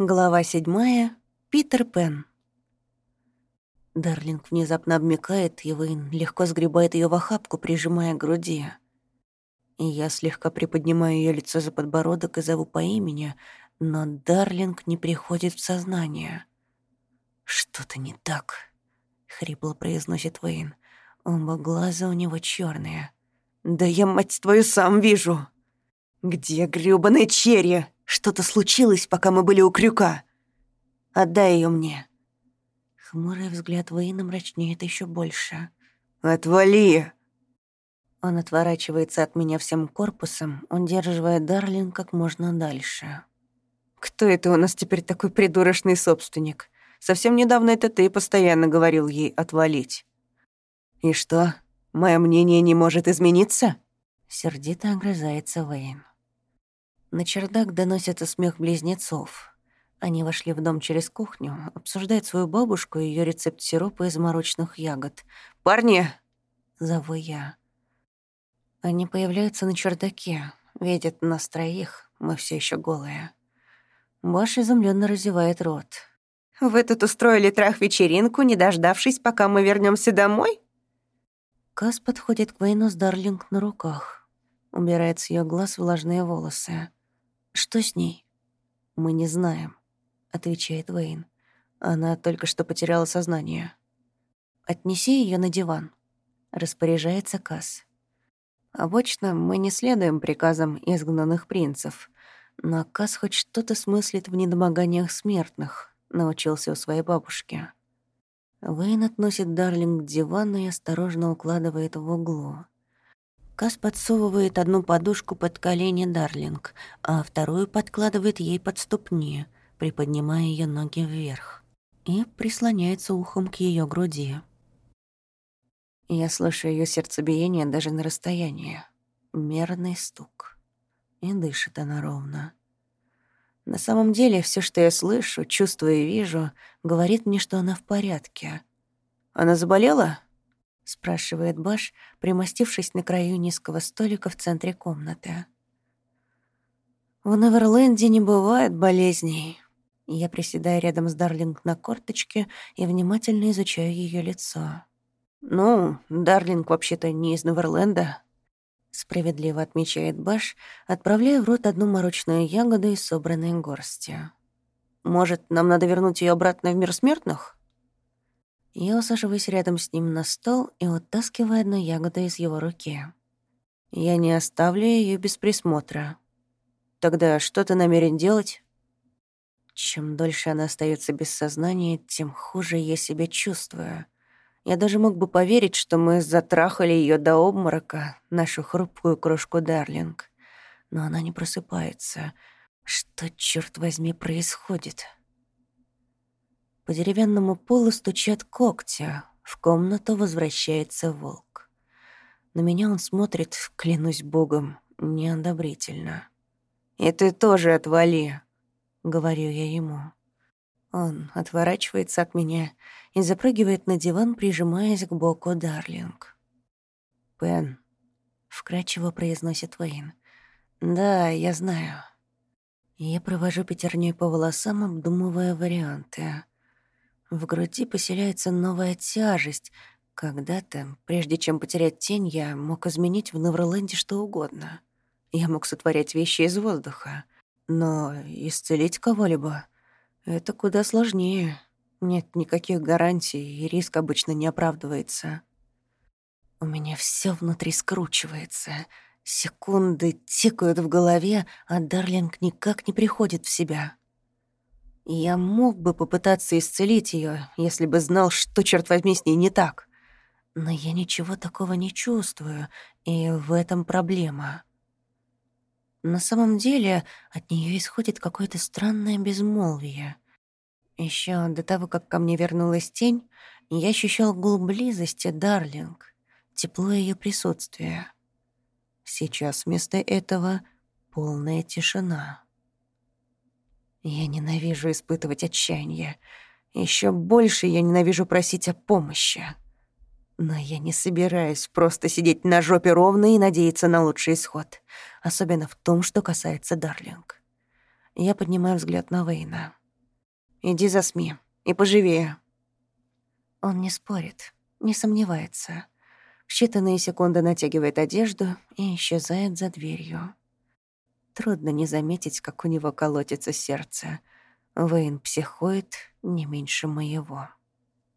Глава седьмая. Питер Пен. Дарлинг внезапно обмякает, и Вейн легко сгребает ее в охапку, прижимая к груди. И я слегка приподнимаю ее лицо за подбородок и зову по имени, но Дарлинг не приходит в сознание. «Что-то не так», — хрипло произносит Вейн. Оба глаза у него черные. «Да я, мать твою, сам вижу!» «Где грёбаные черри?» Что-то случилось, пока мы были у крюка. Отдай ее мне». Хмурый взгляд Вейна мрачнеет еще больше. «Отвали!» Он отворачивается от меня всем корпусом, удерживая Дарлин как можно дальше. «Кто это у нас теперь такой придурочный собственник? Совсем недавно это ты постоянно говорил ей отвалить». «И что, мое мнение не может измениться?» Сердито огрызается Вейн. На чердак доносится смех близнецов. Они вошли в дом через кухню, обсуждают свою бабушку и ее рецепт сиропа из молочных ягод. «Парни!» — зову я. Они появляются на чердаке, видят нас троих, мы все еще голые. Баш изумленно разевает рот. «Вы тут устроили трах-вечеринку, не дождавшись, пока мы вернемся домой?» Кас подходит к Вейну с Дарлинг на руках. Убирает с ее глаз влажные волосы. «Что с ней?» «Мы не знаем», — отвечает Вейн. «Она только что потеряла сознание». «Отнеси ее на диван», — распоряжается Касс. Обычно мы не следуем приказам изгнанных принцев, но Касс хоть что-то смыслит в недомоганиях смертных, научился у своей бабушки. Вейн относит Дарлинг к дивану и осторожно укладывает в углу. Кас подсовывает одну подушку под колени Дарлинг, а вторую подкладывает ей под ступни, приподнимая ее ноги вверх, и прислоняется ухом к ее груди. Я слышу ее сердцебиение даже на расстоянии. Мерный стук. И дышит она ровно. На самом деле, все, что я слышу, чувствую и вижу, говорит мне, что она в порядке. Она заболела? — спрашивает Баш, примостившись на краю низкого столика в центре комнаты. «В Неверленде не бывает болезней». Я приседаю рядом с Дарлинг на корточке и внимательно изучаю ее лицо. «Ну, Дарлинг вообще-то не из Неверленда», — справедливо отмечает Баш, отправляя в рот одну морочную ягоду из собранной горсти. «Может, нам надо вернуть ее обратно в мир смертных?» Я усаживаюсь рядом с ним на стол и утаскиваю одну ягоду из его руки. Я не оставлю ее без присмотра. Тогда что ты намерен делать? Чем дольше она остается без сознания, тем хуже я себя чувствую. Я даже мог бы поверить, что мы затрахали ее до обморока, нашу хрупкую крошку Дарлинг. Но она не просыпается. Что, черт возьми, происходит?» По деревянному полу стучат когти. В комнату возвращается волк. На меня он смотрит, клянусь богом, неодобрительно. «И ты тоже отвали», — говорю я ему. Он отворачивается от меня и запрыгивает на диван, прижимаясь к боку Дарлинг. «Пен», — вкрадчиво произносит Вейн. «Да, я знаю». Я провожу пятерней по волосам, обдумывая варианты. В груди поселяется новая тяжесть. Когда-то, прежде чем потерять тень, я мог изменить в Невроленде что угодно. Я мог сотворять вещи из воздуха. Но исцелить кого-либо — это куда сложнее. Нет никаких гарантий, и риск обычно не оправдывается. У меня все внутри скручивается. Секунды тикают в голове, а Дарлинг никак не приходит в себя. Я мог бы попытаться исцелить ее, если бы знал, что, черт возьми, с ней не так. Но я ничего такого не чувствую, и в этом проблема. На самом деле от нее исходит какое-то странное безмолвие. Еще до того, как ко мне вернулась тень, я ощущал гул близости Дарлинг, тепло ее присутствия. Сейчас вместо этого полная тишина. Я ненавижу испытывать отчаяние. Еще больше я ненавижу просить о помощи. Но я не собираюсь просто сидеть на жопе ровно и надеяться на лучший исход. Особенно в том, что касается Дарлинг. Я поднимаю взгляд на Вейна. иди за СМИ. И поживее». Он не спорит, не сомневается. В считанные секунды натягивает одежду и исчезает за дверью. Трудно не заметить, как у него колотится сердце. Вейн психует не меньше моего.